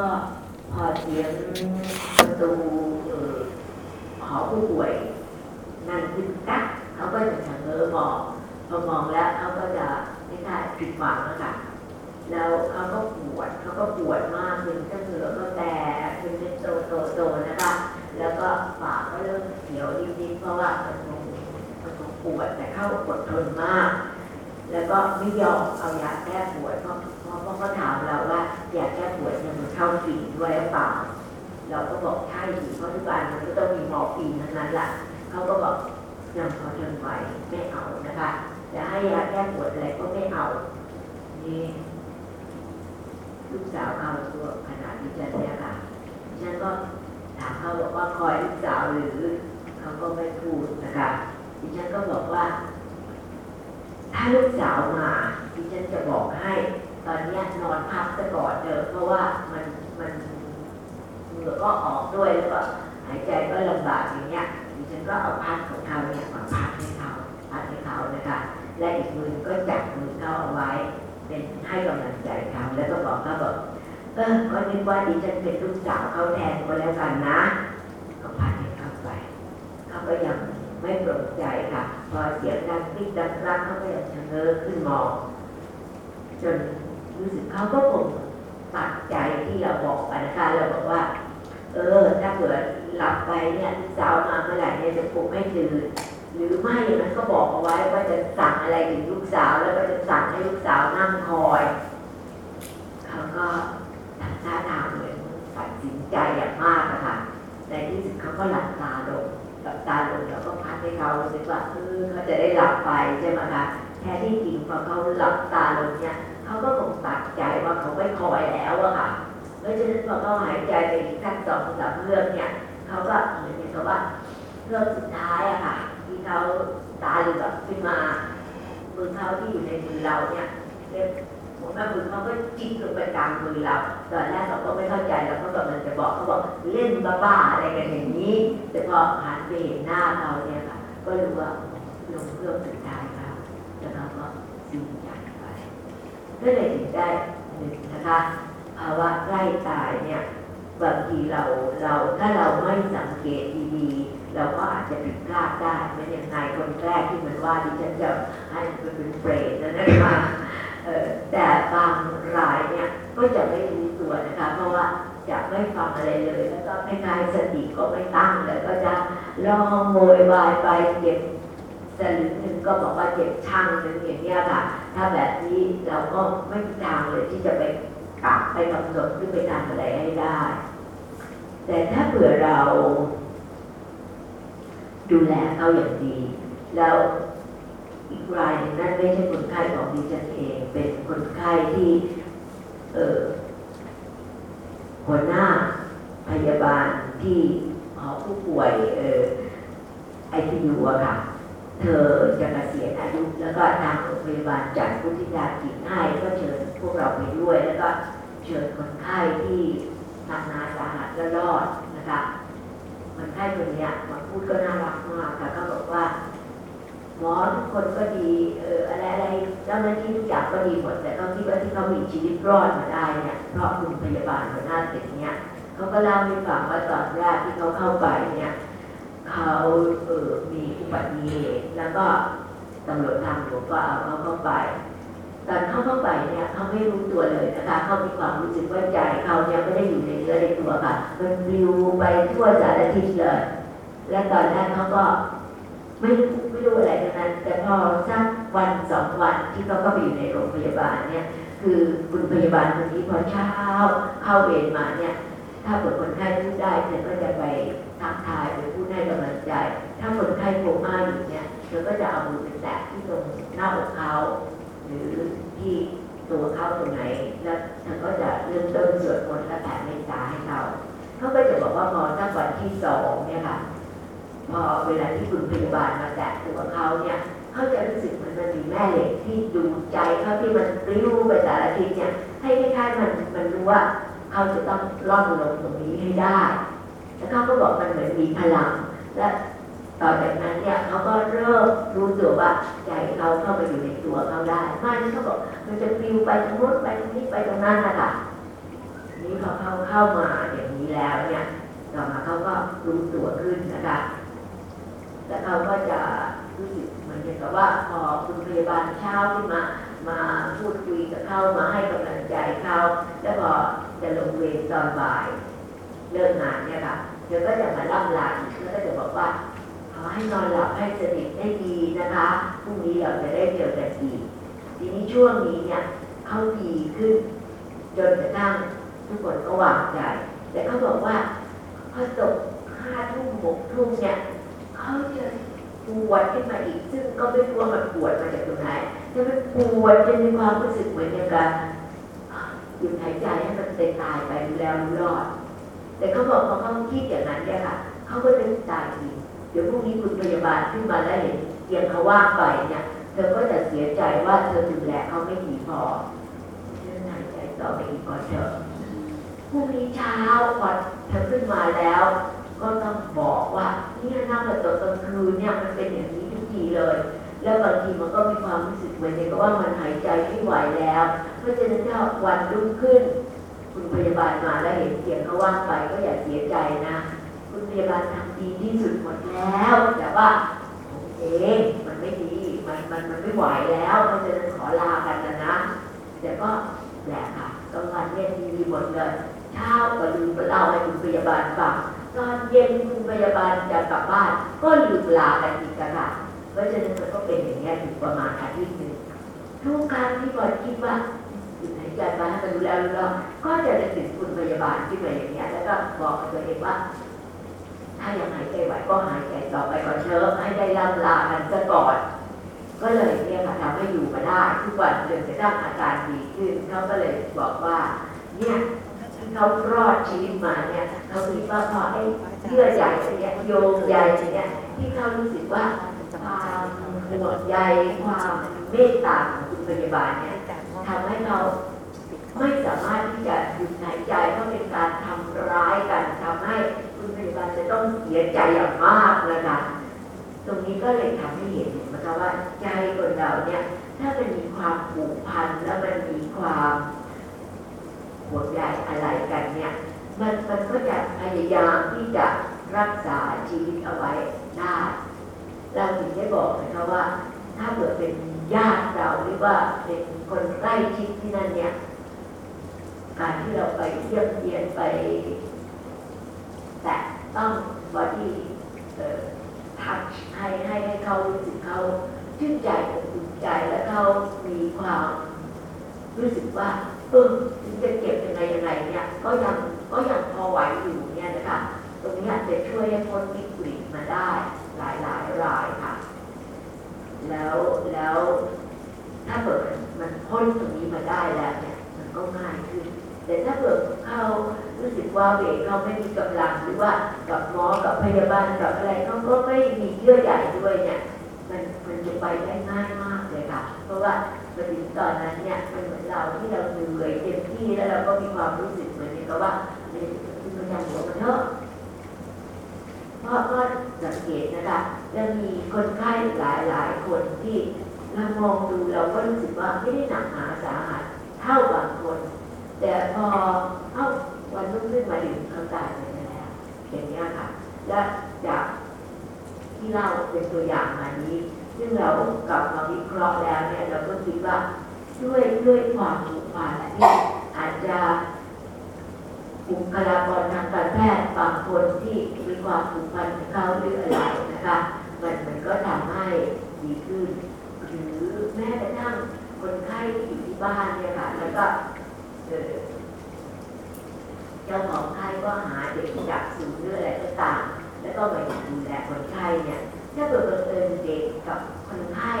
ก็พอเสียงประตูเออหอผู้ป่วยนั่นขึ้นกักเขาก็จะชะเง้อมองพอมองแล้วเขาก็จะไม่ได้ผิดหวังแล้วค่ะแล้วเขาก็ปวดเขาก็ปวดมากจนเจ้าเหนือก็แตกเป็นเป็นโตโตโตนะคะแล้วก็ปากก็เริ่มเขียวนิดๆเพราะว่ามันคงมันคงปวดแต่เขาอดทนมาก แล้วก็ไม่ยอมเอายาแก้ปวดเพราะเพราะเขาถามเราว่าอยากแก้ปวดเนี่ยมัน เข้าฝีด้วยหรือเปล่า เราก็บอกใช่สิเพราะทุกการมันก็ต้องมีมอร์ฟีนทั้งนั้นแหละเขาก็บอกยังพอทนไหวไม่เอานะคะจะให้ยาแก้ปวดอะไรก็ไม่เอานี่ลูกสาวเขาตัวขนาดดิฉันเนี่ยค่ะดิฉันก็ถามเขาบอกว่าคอยลูกสาวหรือเขาก็ไม่พูดนะคะดิฉันก็บอกว่า ถ้าลูกสาวมาดิฉันจะบอกให้ ตอนนี้นอนพักซะก่อนเถอะเพราะว่ามันมันเหงื่อก็ออกด้วยแล้วก็หายใจก็ลำบากอย่างเงี้ยดิฉันก็เอาพัดของเขาเนี่ยมาพัดให้เขาพัดให้เขานะคะ และอีกมือก็จับมือเขาเอาไว้ เป็นให้กำลังใจเขาแล้วก็บอกเขาบอกเออก็นึกว่าดิฉันเป็นลูกสาวเขาแทนก็แล้วกันนะ ก็พัดให้เขาไปเขาก็ยังไม่ปลงใจค่ะ พอเสียงดังติ๊กดังรักเขาก็ยังชะเง้อขึ้นมองจน รู้สึกเขาก็คงตัดใจที่เราบอกไปนะคะเราบอกว่า เออ ถ้าเกิดหลับไปเนี่ยลูกสาวมาเมื่อไหร่เนี่ยจะปลุกไม่ตื่นหรือไม่อย่างนั้นก็บอกเอาไว้ว่าจะสั่งอะไรถึงลูกสาว แล้วก็จะสั่งให้ลูกสาวนั่งคอยเขาก็ทำท่าทางเหมือนตัดสินใจอย่างมากอะค่ะในที่สุดเขาก็หลับตาลงหลับตาลงแล้วก็พัดให้เขารู้สึกว่าเออเขาจะได้หลับไปใช่ไหมคะแท้ที่จริงพอเขาหลับตาลงเนี่ย เขาก็คงตัดใจว่าเขาไม่คอยแล้วอะค่ะเพราะฉะนั้นพอเขาหายใจไปอีกขั้นสองสามเรื่องเนี่ยเขาก็เหมือนกับว่าเรื่องสุดท้ายอะค่ะที่เขาตาเหลือกขึ้นมามือเขาที่อยู่ในมือเราเนี่ยเรียกผมว่ามือเขาก็จิ้มลงไปกลางมือเราตอนแรกเราก็ไม่เข้าใจเราก็กำลังจะบอกเขาบอกเล่นบ้าๆอะไรกันอย่างนี้ แต่พอหันไปเห็นหน้าเขาเนี่ยค่ะ ก็รู้ว่าลงเรื่องสุดท้ายเขาแล้วเราก็สิ้นใจ ก็เลยถึงได้หนึ่งนะคะภาวะใกล้ตายเนี่ยบางทีเราเราถ้าเราไม่สังเกตดีๆ เราก็อาจจะผิดพลาดได้ไม่อย่างไรคนแรกที่มันว่าดิฉันจะให้มันเป็นเปรตนะนะคะแต่บางรายเนี่ยก็จะไม่รู้ตัวนะคะเพราะว่าจะไม่ฟังอะไรเลย แล้วก็คล้ายๆสติก็ไม่ตั้งแล้วก็จะร้องโวยวายไปเก็บ สลึงหนึ่งก็บอกว่าเจ็บช่างหนึ่งอย่างเนี้ยค่ะ ถ้าแบบนี้เราก็ไม่มีทางเลยที่จะไปกลับไปกำหนดหรือไปทำอะไรให้ได้ แต่ถ้าเผื่อเรา ดูแลเขาอย่างดี แล้วอีกรายหนึ่งนั่นไม่ใช่คนไข้ของดิฉันเองเป็นคนไข้ที่เออหัวหน้าพยาบาลที่หอผู้ป่วยเออไอซียูอะค่ะ เธอจะเกษียณอายุ แล้วก็ทางโรงพยาบาลจัดพุทธิยากิจให้ก็เชิญพวกเราไปด้วย แล้วก็เชิญคนไข้ที่ทำงานสาหัสและรอดนะคะคนไข้คนเนี้ยมาพูดก็น่ารักมากค่ะก็บอกว่าหมอทุกคนก็ดีเอออะไรอะไรเจ้าหน้าที่ทุกอย่างก็ดีหมดแต่เขาคิดว่าที่เขามีชีวิตรอดมาได้เนี่ยเพราะคุณพยาบาลหัวหน้าตึกเนี่ยเขาก็เล่าให้ฟังว่าตอนแรกที่เขาเข้าไปเนี่ย เขาเออมีอุบัติเหตุแล้วก็ตำรวจทางหลวงก็เอาเขาเข้าไป ตอนเข้าเข้าไปเนี่ยเขาไม่รู้ตัวเลยนะคะเขามีความรู้สึกว่าใจเขาเนี่ยไม่ได้อยู่ในเนื้อในตัวค่ะ มันปลิวไปทั่วสารทิศเลย และตอนแรกเขาก็ไม่รู้ไม่รู้อะไรทั้งนั้น แต่พอสักวันสองวันที่เขาก็ไปอยู่ในโรงพยาบาลเนี่ย คือคุณพยาบาลคนนี้พอเช้าเข้าเวรมาเนี่ย ถ้าเกิดคนไข้พูดได้เธอก็จะไป ทักทายหรือพูดให้กำลังใจ ถ้าคนไข้โคม่าอยู่เนี่ยเธอก็จะเอามือไปแตะที่ตรงหน้าอกเขาหรือที่ตัวเขาตรงไหน แล้วเธอก็จะเริ่มต้นสวดมนต์และแผ่เมตตาให้เขาเขาก็จะบอกว่าพอถ้าวันที่สองเนี่ยค่ะพอเวลาที่คุณพยาบาลมาแตะตัวเขาเนี่ยเขาจะรู้สึกเหมือนมันมีแม่เหล็กที่ดูใจเขาที่มันปลิ้วไปสารทิศเนี่ยให้คล้ายๆมันมันรู้ว่าเขาจะต้องร่อนลงตรงนี้ให้ได้ เขาก็บอกมันเหมือนมีพลัง และต่อจากนั้นเนี่ยเขาก็เริ่มรู้ตัวว่าใจเขาเข้าไปอยู่ในตัวเขาได้ไม่ที่เขาบอกมันจะปิวไปตรงนู้นไปตรงนี้ไปตรงนั้นนะคะนี้พอเขาเข้ามาอย่างนี้แล้วเนี่ยต่อมาเขาก็รู้ตัวขึ้นนะคะแล้วเขาก็จะรู้สึกเหมือนกับว่าพอคุณพยาบาลเช้าขึ้นมา มาพูดคุยกับเขามาให้กำลังใจเขาแล้วพอจะลงเวรตอนบ่ายเลิกงานเนี่ยค่ะ เดี๋ยวก็จะมาล่ำลาอีกแล้วก็จะบอกว่าขอให้นอนหลับให้สนิทได้ดีนะคะพรุ่งนี้เราจะได้เจอกันอีกทีนี้ช่วงนี้เนี่ยเขาดีขึ้น จนกระทั่งทุกคนก็วางใจ แต่เขาบอกว่าพอตกห้าทุ่มหกทุ่มเนี่ยเขาจะปวดขึ้นมาอีก ซึ่งก็ไม่รู้ว่ามันปวดมาจากตรงไหนจะมันปวดจนมีความรู้สึกเหมือนอย่างกับหยุดหายใจให้มันเตยตายไปแล้วรอด แต่เขาบอกพอเขาคิดอย่างนั้นเนี่ยค่ะเขาก็จะตายจริงเดี๋ยวพรุ่งนี้คุณพยาบาลขึ้นมาแล้วเห็นเตียงเขาว่างไปเนี่ย เธอก็จะเสียใจว่าเธอดูแลเขาไม่ดีพอเชื่องหายใจต่อไปอีกก่อนเถอะพรุ่งนี้เช้าพอเธอขึ้นมาแล้ว ก็ต้องบอกว่าเนี่ยนั่งกับตอนกลางคืนเนี่ยมันเป็นอย่างนี้ทุกทีเลย แล้วบางทีมันก็มีความรู้สึกเหมือนกับว่ามันหายใจไม่ไหวแล้ว เพราะฉะนั้นถ้าวันรุ่งขึ้น คุณพยาบาลมาแล้วเห็นเสียงเขาว่างไปก็อย่าเสียใจนะ คุณพยาบาลทำดีที่สุดหมดแล้ว แต่ว่าผมเองมันไม่ดีมันมันมันไม่ไหวแล้วเพราะฉะนั้นขอลากันนะนะแต่ก็แหละค่ะกลางวันเนี่ยดีหมดเลยเช้าก็ลืมเล่าให้คุณพยาบาลฟังตอนเย็นคุณพยาบาลจะกลับบ้านก็ลืมลากันอีกอะค่ะเพราะฉะนั้นมันก็เป็นอย่างนี้ยถึงประมาณอาทิตย์หนึ่งทุกครั้งที่บอลคิดว่า ใจมาให้มันรู้แล้วรู้แล้วก็จะนึกถึงคุณพยาบาลขึ้นมาอย่างเงี้ยแล้วก็บอกกับตัวเองว่า ถ้ายังหายใจไหวก็หายใจต่อไปก่อนเถอะให้ได้ล่ำลากันซะก่อน ก็เลยเนี่ยค่ะทำให้อยู่มาได้ทุกวันจนกระทั่งอาการดีขึ้นเขาก็เลยบอกว่า เนี่ยที่เขารอดชีวิตมาเนี่ยเขาคิดว่าพราะไอ้เยื่อใหญ่เนี่ยโยงใยเนี่ยที่เขารู้สึกว่าความห่วงใยความเมตตาของคุณพยาบาลเนี่ยทำให้เขา ไม่สามารถที่จะหยุดหายใจเพราะเป็นการทำร้ายกันทำให้คุณพยาบาลจะต้องเสียใจอย่างมากนะคะตรงนี้ก็เลยทำให้เห็นนะคะว่าใจคนเราเนี่ย ถ้ามันมีความผูกพันแล้วมันมีความห่วงใยอะไรกันเนี่ย มันมันก็จะพยายามที่จะรักษาชีวิตเอาไว้ได้เราถึงได้บอกนะคะว่า ถ้าเกิดเป็นญาติเราหรือว่าเป็นคนใกล้ชิดที่นั่นเนี่ย การที่เราไปเยี่ยมเยียนไปแตะต้อง body touch ให้ให้ให้เขารู้สึกเขาชื่นใจอบอุ่นใจและเขามีความรู้สึกว่าเออถึงจะเก็บยังไงยังไงเนี่ยก็ยังก็ยังพอไหวอยู่เนี่ยนะคะตรงนี้จะช่วยให้พ้นวิกฤตมาได้หลายหลายรายค่ะ แล้วแล้วถ้าเกิดมันพ้นตรงนี้มาได้แล้วเนี่ย มันก็ง่ายขึ้น แต่ถ้าเกิดเขารู้สึกว่าเวกเขาไม่มีกำลังหรือว่ากับหมอกับพยาบาลกับอะไรเขาก็ไม่มีเยื่อใหญ่ด้วยเนี่ย มันมันจะไปได้ง่ายมากเลยค่ะ เพราะว่ามาถึงตอนนั้นเนี่ยมันเหมือนเราที่เราเหนื่อยเต็มที่แล้วเราก็มีความรู้สึกเหมือนกับว่าที่มันยังหัวมันเถอะเพราะก็สังเกตนะคะจะมีคนไข้หลายหลายคนที่เรามองดูเราก็รู้สึกว่าไม่ได้หนักหนาสาหัสเท่าบางคน แต่พอเอ้าวันรุ่งขึ้นมาถึงเขาตายไปแล้วอย่างนี้ยค่ะ และจากที่เล่าเป็นตัวอย่างมานี้ซึ่งเรากลับมาวิเคราะห์แล้วเนี่ยเราก็คิดว่าด้วยด้วยความผูกพันที่อาจจะบุคลากรทางการแพทย์บางคนที่มีความผูกพันกับเขาหรืออะไรนะคะมันมันก็ทำให้ดีขึ้น หรือแม้กระทั่งคนไข้ที่อยู่ที่บ้านเนี่ยค่ะแล้วก็ เอ่อเจ้าของไข้ก็หาเด็กจากศูนย์หรืออะไรก็ตาม แล้วก็มาดูแลคนไข้เนี่ย ถ้าเกิดบังเอิญเด็กกับคนไข้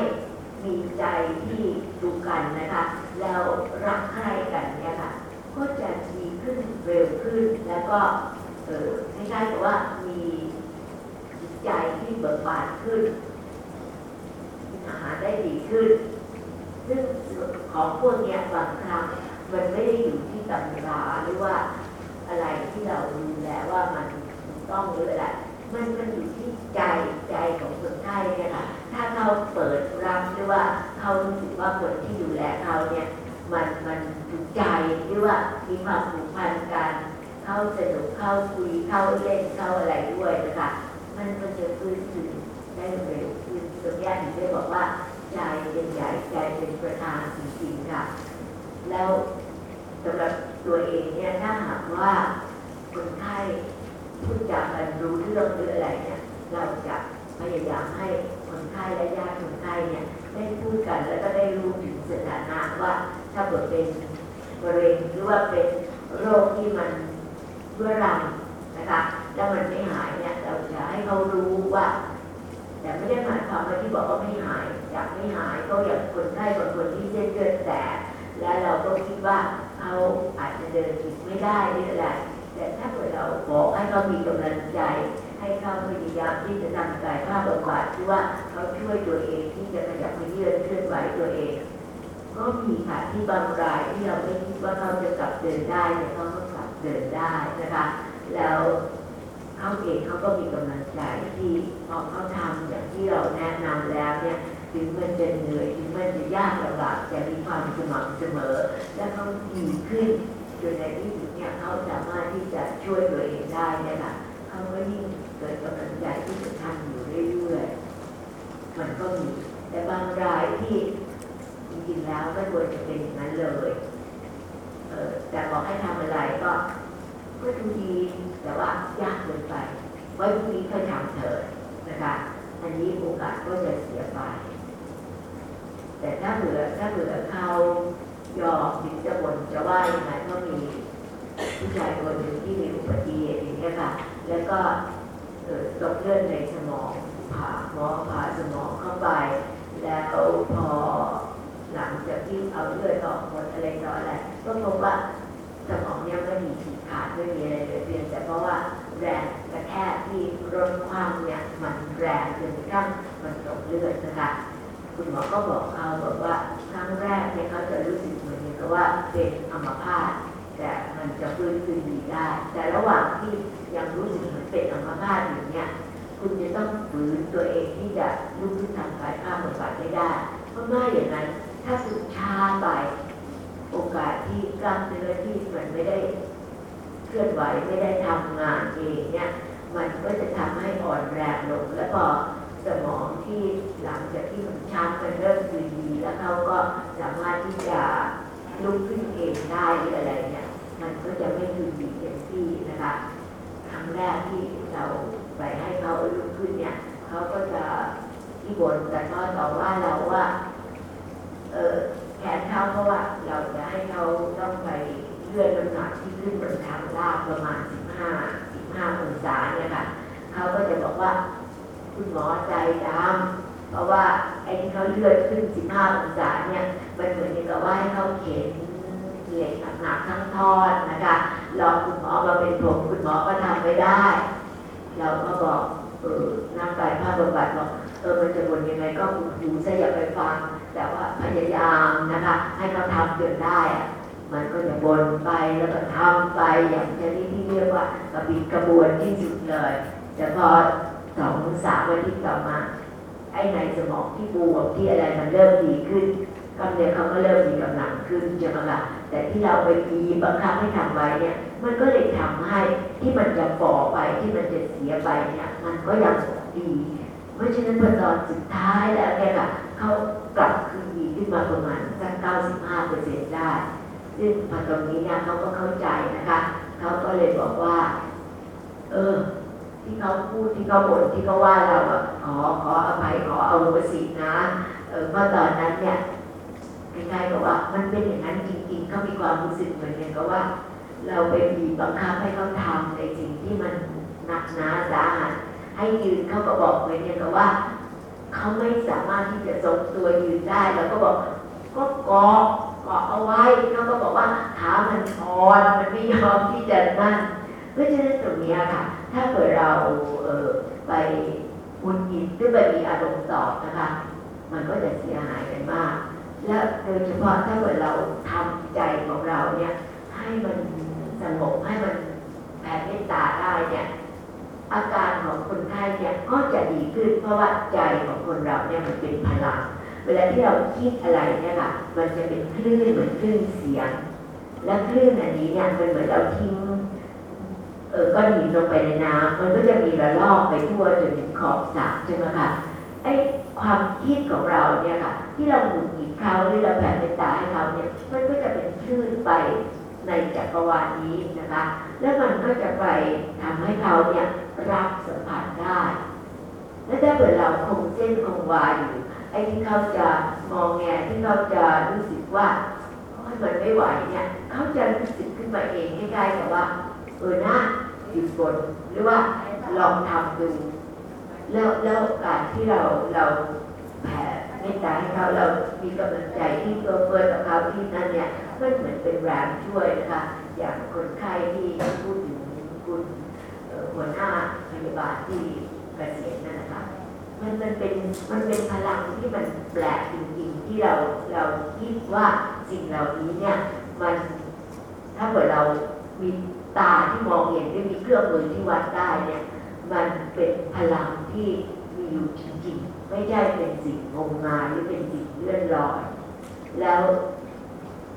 มีใจที่ดูกันนะคะ แล้วรักใคร่กันเนี่ยค่ะ ก็จะดีขึ้นเร็วขึ้น แล้วก็เออคล้ายๆกับว่ามีจิตใจที่เบิกบานขึ้นหาได้ดีขึ้น ซึ่งของพวกเนี้ยบางครั้ง มันไม่ได้อยู่ที่ตำราหรือว่าอะไรที่เราดูแลว่ามันถูกต้องหรืออะไรมันมันอยู่ที่ใจใจของคนไข้เนี่ยค่ะถ้าเขาเปิดรับหรือว่าเขารู้สึกว่าคนที่ดูแลเขาเนี่ยมันมันถูกใจหรือว่ามีความผูกพันกันเข้าสนุกเข้าคุยเข้าเล่นเข้าอะไรด้วยนะคะมันก็จะฟื้นคืนได้เร็วขึ้นตรงนี้ถึงได้บอกว่าใจเป็นใหญ่ใจเป็นประธานจริงๆค่ะ แล้ว สำหรับตัวเองเนี่ยถ้าหากว่าคนไข้พูดจากันรู้เรื่องหรืออะไรเนี่ยเราจะพยายามให้คนไข้และญาติคนไข้เนี่ยได้พูดกันแล้วก็ได้รู้ถึงสถานะว่าถ้าเกิดเป็นมะเร็งหรือว่าเป็นโรคที่มันเรื้อรังนะคะแล้วมันไม่หายเนี่ยเราจะให้เขารู้ว่าแต่ไม่ได้หมายความว่าที่บอกว่าไม่หายอยากไม่หายก็อย่างคนไข้บางคนที่เส้นเลือดแตกแล้วเราก็คิดว่า เขาอาจจะเดินไม่ได้หรืออะไรแต่ถ้าเกิดเราบอกให้เขามีกำลังใจ ให้เขาพยายามที่จะทำกายภาพบำบัดที่ว่าเขาช่วยตัวเองที่จะขยับขยื่นเคลื่อนไหวตัวเอง ก็มีค่ะที่บางรายที่เราไม่คิดว่าเขาจะกลับเดินได้เนี่ยเขาก็กลับเดินได้นะคะ แล้วเขาเองเขาก็มีกำลังใจที่พอเขาทำอย่างที่เราแนะนำแล้วเนี่ย ถึงมันจะเหนื่อยถึงมันจะยากลำบากแต่มีความสม่ำเสมอ และเขาดีขึ้นจนในที่สุดเนี่ยเขาสามารถที่จะช่วยตัวเองได้นี่ยค่ะเขาก็ยิ่งเกิดกำลังใจที่จะทำอยู่เรื่อยๆมันก็มีแต่บางรายที่จริงๆแล้วไม่ควรจะเป็นอย่างนั้นเลยเออแต่บอกให้ทำอะไรก็ก็ดูดีแต่ว่ายากเกินไปไว้พรุ่งนี้ค่อยทำเถิดนะคะอันนี้โอกาสก็จะเสียไป แต่ถ้าเผื่อถ้าเผื่อเขายอมถึงจะบ่นจะว่ายังไงก็มีผู้ชายคนหนึ่งที่มีอุบัติเหตุอย่างนี้ค่ะ แล้วก็เตกเลือดในสมองผ่าหมอผ่าสมองเข้าไป แล้วพอหลังจากที่เอาเลือดออกหมดอะไรต่ออะไรก็พบว่าสมองเนี่ยไม่มีฉีกขาดไม่มีอะไรเลยเพียงแต่เพราะว่าแรงกระแทกที่รถคว่ำเนี่ยมันแรงจนกระทั่งมันตกเลือดนะคะ คุณหมอก็บอกเขาบอกว่าครั้งแรกเนี่ยเขาจะรู้สึกเหมือนกับว่าเป็นอัมพาตแต่มันจะฟื้นคืนดีได้ แต่ระหว่างที่ยังรู้สึกเหมือนเป็นอัมพาตอยู่เนี่ยคุณจะต้องฝืนตัวเองที่จะลุกขึ้นทำกายภาพบำบัดให้ได้เพราะไม่อย่างนั้นถ้าคุณช้าไปโอกาสที่กล้ามเนื้อที่มันไม่ได้เคลื่อนไหวไม่ได้ทำงานเองเนี่ยมันก็จะทำให้อ่อนแรงลงแล้วพอ สมองที่หลังจากที่มันช้ำมันเริ่มดีแล้วเขาก็สามารถที่จะลุกขึ้นเองได้หรืออะไรเนี่ยมันก็จะไม่ดีเต็มที่นะคะครั้งแรกที่เราไปให้เขาลุกขึ้นเนี่ยเขาก็จะที่บ่นแต่ก็ต่อว่าเราว่าเออแขนเขาเพราะว่าเราจะให้เขาต้องไปเลื่อนน้ำหนักที่ขึ้นบนทางลาดประมาณ 15 15องศาเนี่ยค่ะเขาก็จะบอกว่า คุณหมอใจดำเพราะว่าไอ้ที่เขาเลื่อนขึ้น 15 องศาเนี่ย มันเหมือนกับว่าให้เขาเข็นเหล็กหนักๆทั้งทอดนะคะลองคุณหมอมาเป็นผมคุณหมอก็ทำไม่ได้ เราก็บอกเออนักกายภาพบำบัดบอกเออมันจะบ่นยังไงก็คุณดูซะอย่าไปฟัง แต่ว่าพยายามนะคะ ให้เขาทำจนได้อะมันก็จะบนไปแล้วก็ทำไปอย่างชนิดที่เรียกว่ากระบิดกระบวนที่สุดเลย แต่พอ สองสามวันที่ต่อมา ไอ้ในสมองที่บวมที่อะไรมันเริ่มดีขึ้นกล้ามเนื้อเขาก็เริ่มมีกำลังขึ้นใช่ไหมล่ะแต่ที่เราไปบีบังคับให้ทำไว้เนี่ย มันก็เลยทำให้ที่มันจะฝ่อไปที่มันจะเสียไปเนี่ย มันก็ยังดี เพราะฉะนั้นพอตอนสุดท้ายแล้วเนี่ยค่ะเขากลับคืนดีขึ้นมาประมาณสัก95เปอร์เซ็นต์ได้ ซึ่งพอตรงนี้เนี่ยเขาก็เข้าใจนะคะเขาก็เลยบอกว่า เออ ที่เขาพูดที่เขาบ่นที่เขาว่าเราอะขอขออภัยขอเอาโหสินะ เออเพราะตอนนั้นเนี่ยคล้ายๆกับว่า มันเป็นอย่างนั้นจริงๆเขามีความรู้สึกเหมือนกันกับว่า เราไปบีบบังคับให้เขาทำในสิ่งที่มันหนักหนาสาหัสให้ยืนเขาก็บอกเหมือนกันกับว่าเขาไม่สามารถที่จะทรงตัวยืนได้เราก็บอกก็เกาะเกาะเอาไว้เขาก็บอกว่าขามันอ่อนมันไม่ยอมที่จะนั่นเพราะฉะนั้นตรงนี้ค่ะ ถ้าเกิดเราเออไปมุนหินหรือไปมีอารมณ์ตอบนะคะ มันก็จะเสียหายกันมาก และโดยเฉพาะถ้าเกิดเราทำใจของเราเนี่ยให้มันสงบให้มันแผ่เมตตาได้เนี่ยอาการของคนไข้เนี่ยก็จะดีขึ้น เพราะว่าใจของคนเราเนี่ยมันเป็นพลัง เวลาที่เราคิดอะไรเนี่ยค่ะมันจะเป็นคลื่นเหมือนคลื่นเสียง และคลื่นอันนี้เนี่ยมันเหมือนเราทิ้ง เออก้อนหินลงไปในน้ำมันก็จะมีระลอกไปทั่วจนถึงขอบสระใช่ไหมคะไอ้ความคิดของเราเนี่ยค่ะ ที่เราหงุดหงิดเขาหรือเราแผ่เมตตาให้เขาเนี่ยมันก็จะเป็นคลื่นไปในจักรวาลนี้นะคะ แล้วมันก็จะไปทำให้เขาเนี่ยรับสัมผัสได้ และถ้าเกิดเราคงเส้นคงวาอยู่ไอ้ที่เขาจะมองแงที่เขาจะรู้สึกว่าโอ้มันไม่ไหวเนี่ยเขาจะรู้สึกขึ้นมาเองคล้ๆกับว่า เออนะหยุดบนหรือว่าลองทำดูแล้วแล้วการที่เราเราแผ่เมตตาให้เขาเรามีกำลังใจที่เอื้อเฟื้อกับเขาที่นั่นเนี่ยก็เหมือนเป็นแรงช่วยนะคะอย่างคนไข้ที่พูดถึงคุณหัวหน้าพยาบาลที่เกษียณนั่นนะคะมันมันเป็นมันเป็นพลังที่มันแปลกจริงๆที่เราเราคิดว่าสิ่งเหล่านี้เนี่ยมันถ้าเกิดเรามี ตาที่มองเห็นได้มีเครื่องมือที่วัดได้เนี่ย มันเป็นพลังที่มีอยู่จริงๆ ไม่ใช่เป็นสิ่งงมงายหรือเป็นสิ่งเลื่อนลอย แล้ว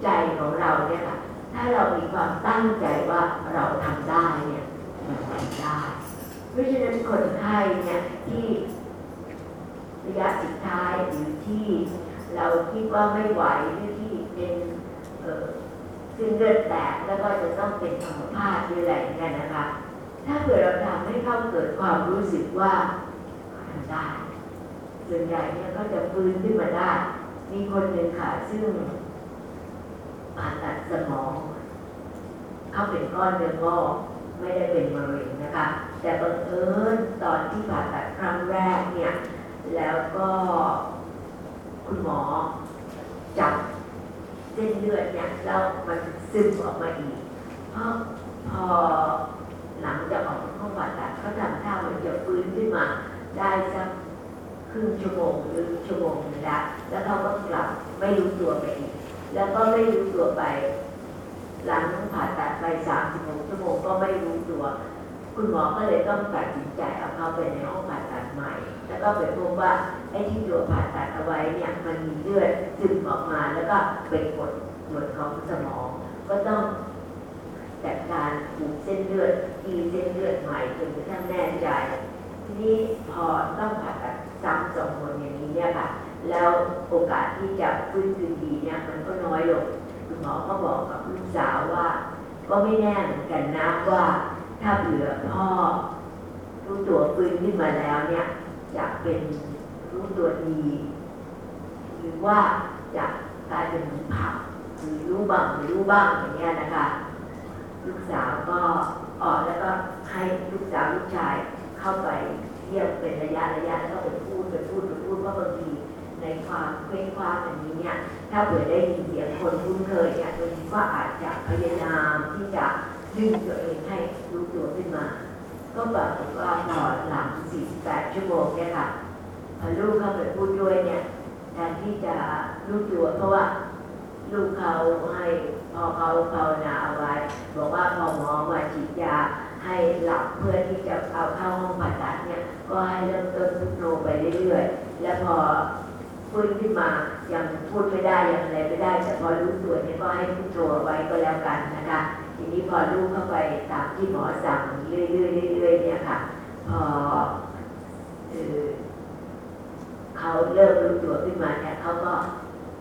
ใจของเราเนี่ยค่ะ ถ้าเรามีความตั้งใจว่าเราทำได้เนี่ย มันทำได้ เพราะฉะนั้นคนไข้เนี่ยที่ระยะสุดท้ายหรือที่เราคิดว่าไม่ไหวหรือที่เป็นเอ่อ ซึ่งเลือดแตกแล้วก็จะต้องเป็นอัมพาตหรืออะไรอย่างเงี้ยนะคะ ถ้าเกิดเราทำให้เขาเกิดความรู้สึกว่าทำได้ส่วนใหญ่เนี่ยก็จะฟื้นขึ้นมาได้ มีคนหนึ่งค่ะซึ่งผ่าตัดสมองเขาเป็นก้อนเนื้องอกไม่ได้เป็นมะเร็งนะคะ แต่บังเอิญตอนที่ผ่าตัดครั้งแรกเนี่ย แล้วก็คุณหมอจับ เส้นเลือดเนี่ยแล้วมันซึมออกมาอีกเพราะพอหลังจากออกจากห้องผ่าตัดเขาทำท่าเหมือนจะฟื้นขึ้นมา ได้สักครึ่งชั่วโมงหรือชั่วโมงนึงละแล้วเขาก็กลับไม่รู้ตัวไปอีกแล้วก็ไม่รู้ตัวไป หลังผ่าตัดไปสามสิบหกชั่วโมงก็ไม่รู้ตัว คุณหมอก็เลยต้องตัดสินใจเอาเขาไปในห้องผ่าตัดใหม่ แล้วก็ไปพบว่าไอ้ที่ตัวผ่าตัดเอาไว้เนี่ยมันมีเลือดซึมออกมาแล้วก็ไปกดส่วนของสมอง ก็ต้องจัดการผูกเส้นเลือดทีเส้นเลือดใหม่จนกระทั่งแน่ใจทีนี้พอต้องผ่าตัดซ้ำสองคนอย่างนี้เนี่ยค่ะแล้วโอกาสที่จะฟื้นคืนดีเนี่ยมันก็น้อยลงคุณหมอก็บอกกับลูกสาวว่า ก็ไม่แน่เหมือนกันนะว่า ถ้าเผื่อพ่อรู้ตัวฟื้นขึ้นมาแล้วเนี่ยจะเป็นรู้ตัวดี หรือว่าจะกลายเป็นผักหรือรู้บ้างหรือรู้บ้างอย่างเงี้ยนะคะ ลูกสาวก็ออกแล้วก็ให้ลูกสาวลูกชายเข้าไปเยี่ยมเป็นระยะระยะแล้วก็ไปพูดไปพูดไปพูดเพราบางทีในความเคว้งคว้างอย่างนี้เนี่ย ถ้าเผื่อได้ยินเสียงคนคุ้นเคยเนี่ยบางทีก็อาจจะพยายามที่จะ ดึงตัวเองให้รู้ตัวขึ้นมา ก็แบบว่าพอหลัง 48 ชั่วโมงเนี่ยค่ะพอลูกเข้าไปพูดด้วยเนี่ยแทนที่จะรู้ตัวเพราะว่าลูกเขาให้พอเขาภาวนาเอาไว้ บอกว่าพอหมอมาฉีดยาให้หลับเพื่อที่จะเอาเข้าห้องผ่าตัดเนี่ย ก็ให้เริ่มต้นพุทโธไปเรื่อยๆ แล้วพอฟื้นขึ้นมายังพูดไม่ได้ยังอะไรไม่ได้แต่พอรู้ตัวเนี่ยก็ให้พุทโธไว้ก็แล้วกันนะคะ ทีนี้พอลูกเข้าไปตามที่หมอสั่งเรื่อยๆเรื่อยๆเนี่ยค่ะ พอเขาเริ่มรู้ตัวขึ้นมาเนี่ยเขาก็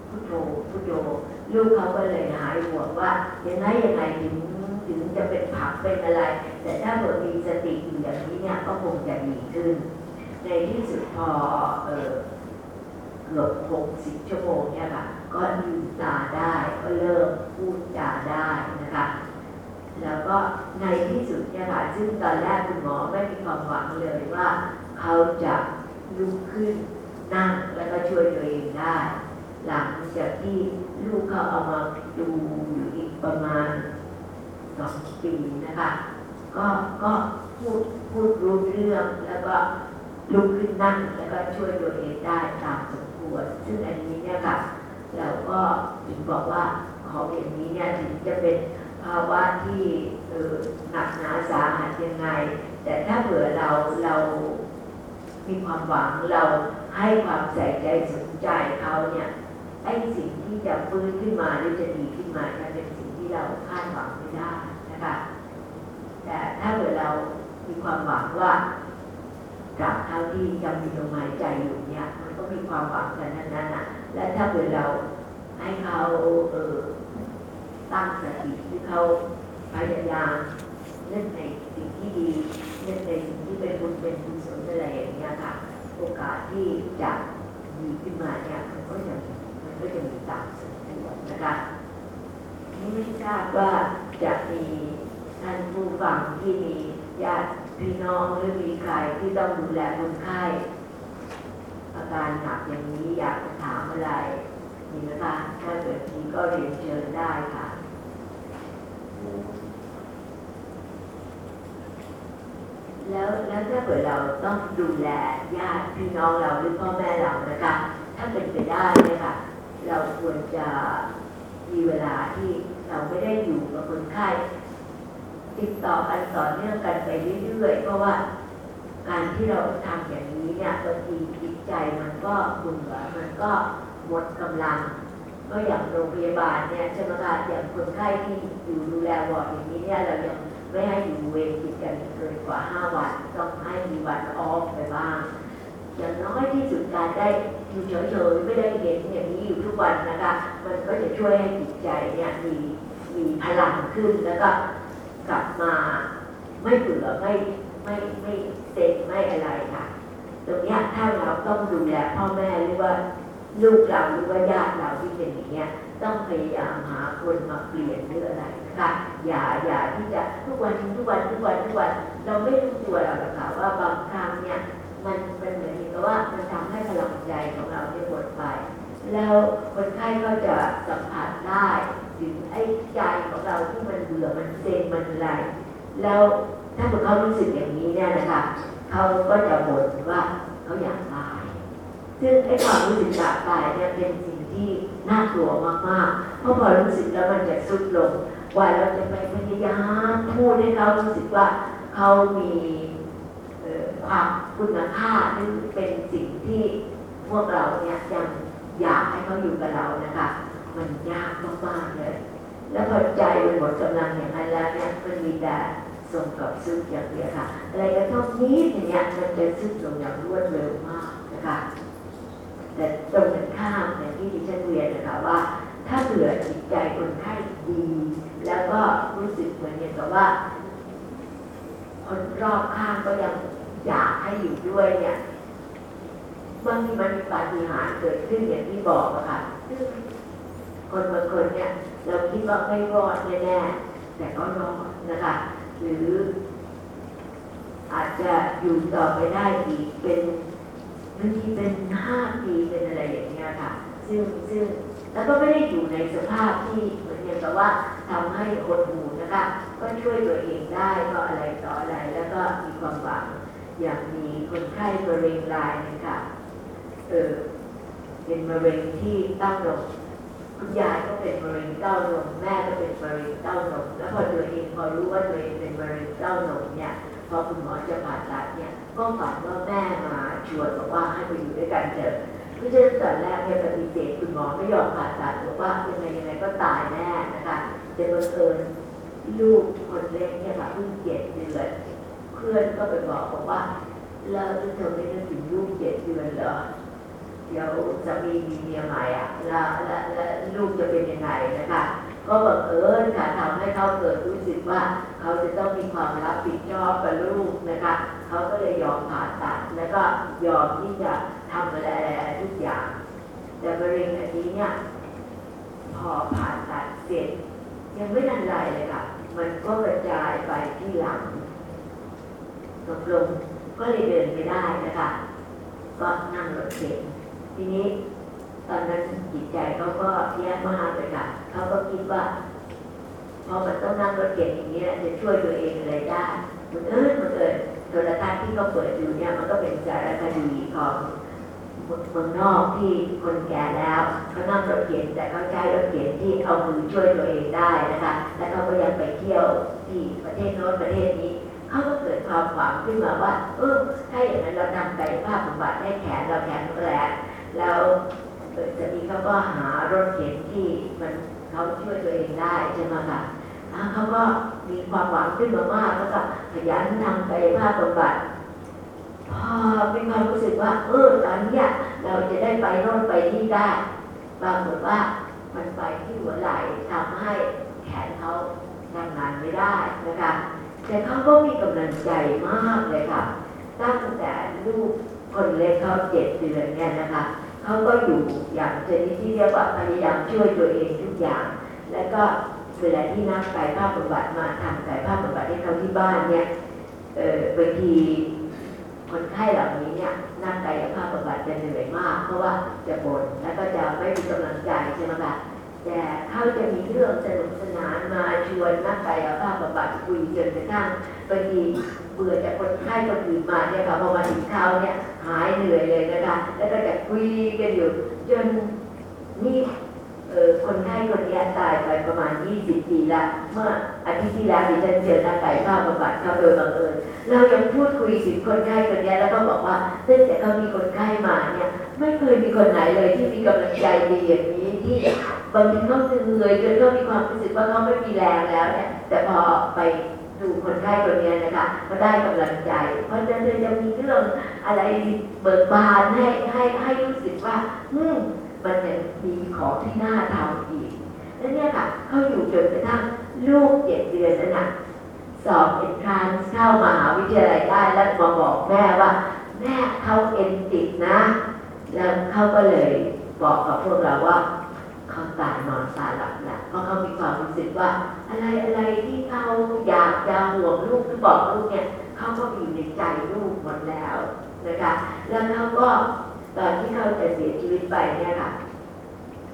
พุทโธพุทโธลูกเขาก็เลยหายห่วงว่ายังไงยังไงถึงถึงจะเป็นผักเป็นอะไร แต่ถ้าเกิดมีสติอยู่อย่างนี้เนี่ยก็คงจะดีขึ้น ในที่สุดพอเออเกือบหกสิบชั่วโมงเนี่ยค่ะ ก็ลืมตาได้ก็เริ่มพูดจาได้นะคะ แล้วก็ในที่สุดเนี่ยค่ะซึ่งตอนแรกคุณหมอไม่มีความหวังเลยว่าเขาจะลุกขึ้นนั่งแล้วก็ช่วยตัวเองได้ หลังจากที่ลูกเขาเอามาดูอยู่อีกประมาณสองปีนะคะ ก็ก็พูดพูดรู้เรื่องแล้วก็ลุกขึ้นนั่งแล้วก็ช่วยตัวเองได้ตามสมควรซึ่งอันนี้เนี่ยค่ะเราก็ถึงบอกว่าของอย่างนี้เนี่ยถึงจะเป็น ภาวะที่หนักหนาสาหัสยังไง แต่ถ้าเผื่อเราเรามีความหวังเราให้ความใส่ใจสนใจเขาเนี่ยไอ้สิ่งที่จะฟื้นขึ้นมาหรือจะดีขึ้นมาเนี่ยเป็นสิ่งที่เราคาดหวังไม่ได้นะคะแต่ถ้าเกิดมีความหวังว่าจากเท่าที่ยังมีลมหายใจอยู่เนี่ยมันก็มีความหวังกันนั้นนั้นน่ะและถ้าเกิดเราให้เขาเออตั้งสติ เขาพยายามเล่นในสิ่งที่ดีเล่นในสิ่งที่เป็นบุญเป็นกุศลอะไรอย่างเงี้ยค่ะ โอกาสที่จะดีขึ้นมาเนี่ยมันก็จะมันก็จะมีตามสมควรนะคะนี่ไม่ทราบว่าจะมีท่านผู้ฟังที่มีญาติพี่น้องหรือมีใครที่ต้องดูแลคนไข้อาการหนักอย่างนี้อยากจะถามอะไรมีไหมคะถ้าเกิดมีก็เรียนเชิญได้ค่ะ แล้วแล้วถ้าเกิดเราต้องดูแลญาติพี่น้องเราหรือพ่อแม่เรานะคะ ถ้าเป็นไปได้เนี่ยค่ะ เราควรจะมีเวลาที่เราไม่ได้อยู่กับคนไข้ติดต่อกันต่อเนื่องกันไปเรื่อยๆเพราะว่าการที่เราทำอย่างนี้เนี่ยบางทีจิตใจมันก็เบื่อมันก็หมดกำลัง ก็อย่างโรงพยาบาลเนี่ยใช่ไหมคะอย่างคนไข้ที่อยู่ดูแลวอร์ดอย่างนี้เนี่ยเรายังไม่ให้อยู่เวรติดกันเกินกว่า 5 วันต้องให้มีวันออฟไปบ้าง อย่างน้อยที่สุดการได้อยู่เฉยๆไม่ได้เห็นอย่างนี้อยู่ทุกวันนะคะมันก็จะช่วยให้จิตใจเนี่ยมีมีพลังขึ้นแล้วก็กลับมาไม่เบื่อไม่ไม่ไม่เซ็งไม่อะไรค่ะ ตรงนี้ถ้าเราต้องดูแลพ่อแม่หรือว่า ลูกเราหรือว่าญาติเราที่เป็นอย่างเงี้ยต้องพยายามหาคนมาเปลี่ยนหรืออะไรนะคะอย่าอย่าที่จะทุกวันทุกวันทุกวันทุกวันเราไม่รู้ตัวเราหรอกค่ะว่าบางครั้งเนี่ยมันมันเหมือนกับว่ามันทำให้พลังใจของเราเนี่ยหมดไป แล้วคนไข้ก็จะสัมผัสได้ถึงไอ้ใจของเราที่มันเบื่อมันเซ็งมันอะไรแล้วถ้าเกิดเขารู้สึกอย่างนี้เนี่ยนะคะเขาก็จะบ่นว่าเขาอยากตาย ซึ่งไอ้ความรู้สึกอยากตายเนี่ยเป็นสิ่งที่น่ากลัวมากๆ เพราะพอรู้สึกแล้วมันจะสุดลงกว่าเราจะไปพยายามพูดให้เขารู้สึกว่าเขามีความคุณค่าหรือเป็นสิ่งที่พวกเราเนี่ยยังอยากให้เขาอยู่กับเรานะคะ มันยากมากๆเลย แล้วพอใจมันหมดกำลังอย่างนั้นแล้วเนี่ยมันมีแต่ส่งกับซึมอย่างเดียวค่ะ อะไรกระทบนิดอย่างเงี้ยมันจะซึมลงอย่างรวดเร็วมากนะคะ แต่ตรงกันข้ามอย่างที่ดิฉันเรียนนะคะว่า ถ้าเผื่อจิตใจคนไข้ดี แล้วก็รู้สึกเหมือนอย่างกับว่า คนรอบข้างก็ยังอยากให้อยู่ด้วยเนี่ยบางทีมันมีปาฏิหาริย์เกิดขึ้นอย่างที่บอกอะค่ะซึ่งคนบางคนเนี่ย เราคิดว่าไม่รอดแน่ๆแต่ก็รอดนะคะ หรืออาจจะอยู่ต่อไปได้อีกเป็น บางทีเป็นห้าปีเป็นอะไรอย่างเงี้ยค่ะ ซึ่งซึ่งแล้วก็ไม่ได้อยู่ในสภาพที่เหมือนอย่างกับว่าทำให้หดหูนะคะ ก็ช่วยตัวเองได้ก็อะไรต่ออะไรแล้วก็มีความหวังอย่างมีคนไข้มะเร็งรายนึงค่ะเออเป็นมะเร็งที่เต้านมคุณยายก็เป็นมะเร็งเต้านมแม่ก็เป็นมะเร็งเต้านมแล้วพอตัวเองพอรู้ว่าตัวเองเป็นมะเร็งเต้านมเนี่ยพอคุณหมอจะผ่าตัดเนี่ย ก็ฝันว่าแม่มาชวนบอกว่าให้ไปอยู่ด้วยกันเถอะเพราะฉะนั้นตอนแรกเนี่ยปฏิเสธคุณหมอไม่ยอมผ่าตัดบอกว่ายังไงยังไงก็ตายแน่นะคะแต่บังเอิญลูกคนเล็กเนี่ยค่ะเพิ่งเจ็ดเดือนเพื่อนก็ไปบอกบอกว่าแล้วเธอไม่นึกถึงลูกเจ็ดเดือนเหรอเดี๋ยวจะมีมีเมียใหม่อะแล้วแล้วแล้วลูกจะเป็นยังไงนะคะก็บังเอิญค่ะทำให้เขาเกิดรู้สึกว่า เขาจะต้องมีความรับผิดชอบกับลูกนะคะ เขาก็เลยยอมผ่าตัด แล้วก็ยอมที่จะทำอะไรทุกอย่าง แต่มะเร็งอันนี้เนี่ยพอผ่าตัดเสร็จ ยังไม่ทันไรเลยค่ะ มันก็กระจายไปที่หลังตกลงก็เลยเดินไม่ได้นะคะ ก็นั่งรถเข็นทีนี้ตอนนั้นจิตใจเขาก็แย่มากเลยค่ะเขาก็คิดว่าพอมันต้องนั่งรถเข็นอย่างนี้จะช่วยตัวเองอะไรได้มันเอิญมันเอิญ รทัศน์ที่เขาเปิดอยู่เนี่ยมันก็เป็นสารคดีของเมืองนอกที่คนแก่แล้วเขานั่งรถเข็นแต่เขาใช้รถเข็นที่เอามือช่วยตัวเองได้นะคะ แล้วเขาก็ยังไปเที่ยวที่ประเทศโน้นประเทศนี้เขาก็เกิดความหวังขึ้นมาว่า เออถ้าอย่างนั้นเราทำกายภาพบำบัดให้แขนเราแข็งแรงแล้วจะมีเขาก็หารถเข็นที่มันเขาช่วยตัวเองได้ใช่ไหมคะ อ่าเขาก็มีความหวังขึ้นมามากแล้วก็พยันทำกายภาพบำบัดพอมีความรู้สึกว่า เออตอนนี้เราจะได้ไปโน่นไปนี่ได้ปรากฏว่ามันไปที่หัวไหล่ทำให้แขนเขาทำงานไม่ได้นะคะแต่เขาก็มีกำลังใจมากเลยค่ะ ตั้งแต่ลูกคนเล็กเขาเจ็ดเดือนเนี่ยนะคะเขาก็อยู่อย่างชนิดที่เรียกว่าพยายามช่วยตัวเองทุกอย่าง แล้วก็ เวลาที่นักกายภาพบำบัดมาทำกายภาพบำบัดให้เขาที่บ้านเนี่ยเออบางทีคนไข้เหล่านี้เนี่ยนักกายภาพบำบัดจะเหนื่อยมาก เพราะว่าจะบ่นแล้วก็จะไม่มีกำลังใจใช่ไหมคะแต่เขาจะมีเรื่องสนุกสนานมาชวนนักกายภาพบำบัดคุยจนกระทั่งบางทีเบื่อจากคนไข้คนอื่นมาเนี่ยค่ะพอมาถึงเขาเนี่ยหายเหนื่อยเลยนะคะแล้วก็จะคุยกันอยู่จนนี่ ออคนไข้คนเนี้ยตายไปประมาณ 20 ปีละเมื่ออาทิตย์ที่แล้วดิฉันเจอนักกายภาพบำบัดเขาโดยบังเอิญเรายังพูดคุยถึงคนไข้คนเนี้ยแล้วก็บอกว่าตั้งแต่เขามีคนไข้มาเนี่ยไม่เคยมีคนไหนเลยที่มีกำลังใจดีอย่างนี้ที่บางทีเขาเหนื่อยจนเขามีความรู้สึกว่าเขาไม่มีแรงแล้วเนี่ยแต่พอไปดูคนไข้คนเนี้ยนะคะก็ได้กำลังใจ เพราะฉะนั้นเลยจะมีเรื่องอะไรเบิกบานให้ให้ให้รู้สึกว่าอืม มันยังมีของที่น่าทำอีกแล้วเนี่ยค่ะเขาอยู่จนกระทั่งลูกเจ็ดเดือนนั้นน่ะสอบเอ็นทรานเข้ามหาวิทยาลัยได้แล้วมาบอกแม่ว่า แม่เขาเอ็นติดนะ แล้วเขาก็เลยบอกกับพวกเราว่าเขาตายนอนตาหลับแหละเพราะเขามีความรู้สึกว่า อะไรอะไรที่เขาอยากจะห่วงลูกหรือบอกลูกเนี่ยเขาก็อยู่ในใจลูกหมดแล้วนะคะแล้วเขาก็ ตอนที่เขาจะเสียชีวิตไปเนี่ยค่ะ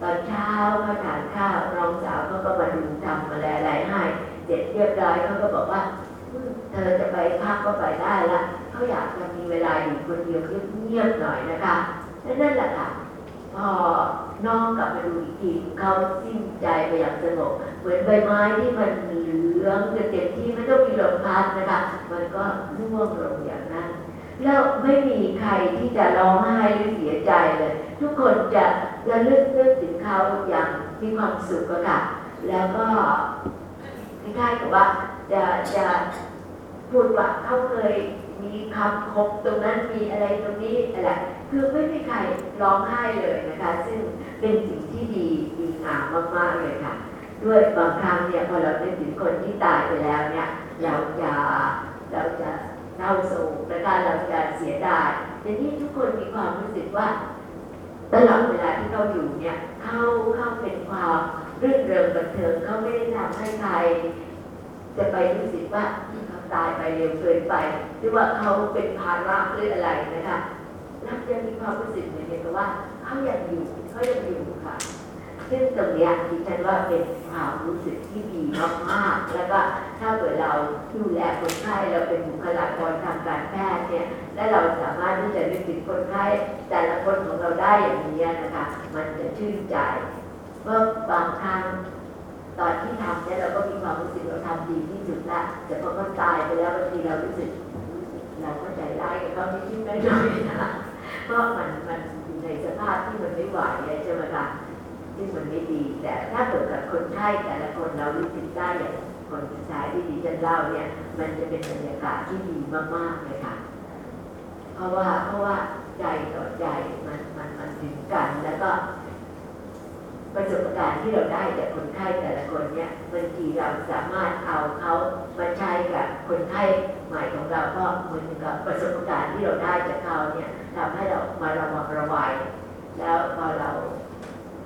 ตอนเช้าเขาทานข้าวน้องสาวเขาก็มาดูทำอะไรอะไรให้เสร็จเรียบร้อยเขาก็บอกว่าเธอจะไปพักก็ไปได้ละเขาอยากจะมีเวลาอยู่คนเดียวเงียบๆหน่อยนะคะและนั่นแหละค่ะพอน้องกลับมาดูอีกทีเขาสิ้นใจไปอย่างสงบเหมือนใบไม้ที่มันเหลืองเต็มที่ไม่ต้องมีลมพัดนะคะ มันก็ร่วงลงอย่าง แล้วไม่มีใครที่จะร้องไห้หรือเสียใจเลย ทุกคนจะระลึกนึกถึงเขาอย่างมีความสุขค่ะ แล้วก็คล้ายๆกับว่าจะจะพูดว่าเขาเคยมีคำคมตรงนั้นมีอะไรตรงนี้อะไรคือไม่มีใครร้องไห้เลยนะคะ ซึ่งเป็นสิ่งที่ดีดีงามมากๆเลยค่ะ ด้วยบางครั้งเนี่ยพอเราได้ถึงคนที่ตายไปแล้วเนี่ยเราจะเราจะ เร้าโศกและการเราจะเสียดายแต่นี่ทุกคนมีความรู้สึกว่าตลอดเวลาที่เขาอยู่เนี่ยเขาเข้าเป็นความรื่นเริงบันเทิงเขาไม่ได้ทำให้ใครจะไปรู้สึกว่าเขาตายไปเร็วเกินไป หรือว่าเขาเป็นภาระหรืออะไรนะคะนักจะมีความรู้สึกเหมือนกับว่าเขายังอยู่เขายังอยู่ค่ะ ซึ่งตรงนี้ดิฉันว่าเป็นความรู้สึกที่ดีมากๆ แล้วก็ถ้าเกิดเราดูแลคนไข้เราเป็นบุคลากรทางการแพทย์เนี่ย และเราสามารถที่จะนึกถึงคนไข้แต่ละคนของเราได้อย่างนี้นะคะ มันจะชื่นใจเมื่อบางครั้งตอนที่ทำเนี่ยเราก็มีความรู้สึกเราทำดีที่สุดละแต่พอเขาตายไปแล้วบางทีเรารู้สึกเราก็ใจร้ายกับเขานิดๆหน่อยๆนะเพราะมันมันอยู่ในสภาพที่มันไม่ไหวเลยใช่ไหมคะ ซึ่งมันไม่ดี แต่ถ้าเกิดกับคนไข้แต่ละคนเรารู้สึกได้อย่างคนสุดท้ายที่ดิฉันเล่าเนี่ย มันจะเป็นบรรยากาศที่ดีมากๆเลยค่ะ เพราะว่าเพราะว่าใจต่อใจมันมันมันถึงกันแล้วก็ ประสบการณ์ที่เราได้จากคนไข้แต่ละคนเนี่ยบางทีเราสามารถเอาเขามาใช้กับคนไข้ใหม่ของเราก็เหมือนกับประสบการณ์ที่เราได้จากเขาเนี่ยทำให้เรามาระวังระวัยแล้วพอเรา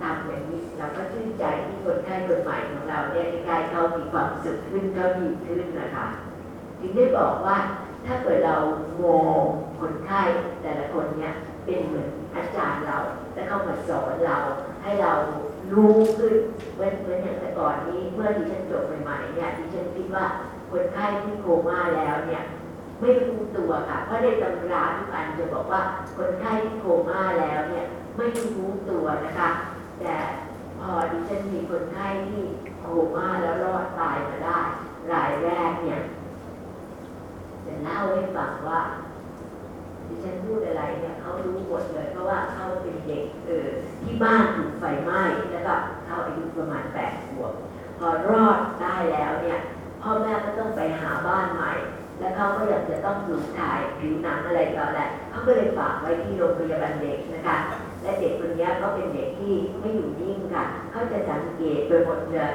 ทำอย่างนี้เราก็ชื่นใจที่คนไข้คนใหม่ของเราเนี่ยใกล้เขามีความสุขขึ้นเขาดีขึ้นนะคะถึงได้บอกว่าถ้าเกิดเรามองคนไข้แต่ละคนเนี่ยเป็นเหมือนอาจารย์เรา และเข้ามาสอนเราให้เรารู้ขึ้นเหมือนเหมือนอย่างแต่ก่อนนี้เมื่อดิฉันจบใหม่ๆเนี่ยดิฉันคิดว่าคนไข้ที่โคม่าแล้วเนี่ยไม่รู้ตัวค่ะเพราะในตำราทุกอันจะบอกว่าคนไข้ที่โคม่าแล้วเนี่ยไม่รู้ตัวนะคะ แต่พอดิฉันมีคนไข้ที่โคม่าแล้วรอดตายมาได้ รายแรกเนี่ยจะเล่าให้ฟังว่าดิฉันพูดอะไรเนี่ยเขารู้หมดเลยเพราะว่าเขาเป็นเด็กเออที่บ้านถูกไฟไหม้แล้วก็เขาอายุประมาณแปดขวบพอรอดได้แล้วเนี่ยพ่อแม่ก็ต้องไปหาบ้านใหม่ แล้วเขาก็อยากจะต้องปลูถ่ายผิวหนังอะไรต่ออะไรเขาก็เลยฝากไว้ที่โรงพยาบาลเด็กนะคะ และเด็กคนนี้ก็เป็นเด็กที่ไม่อยู่นิ่งค่ะ เขาจะสังเกตไปหมดเลย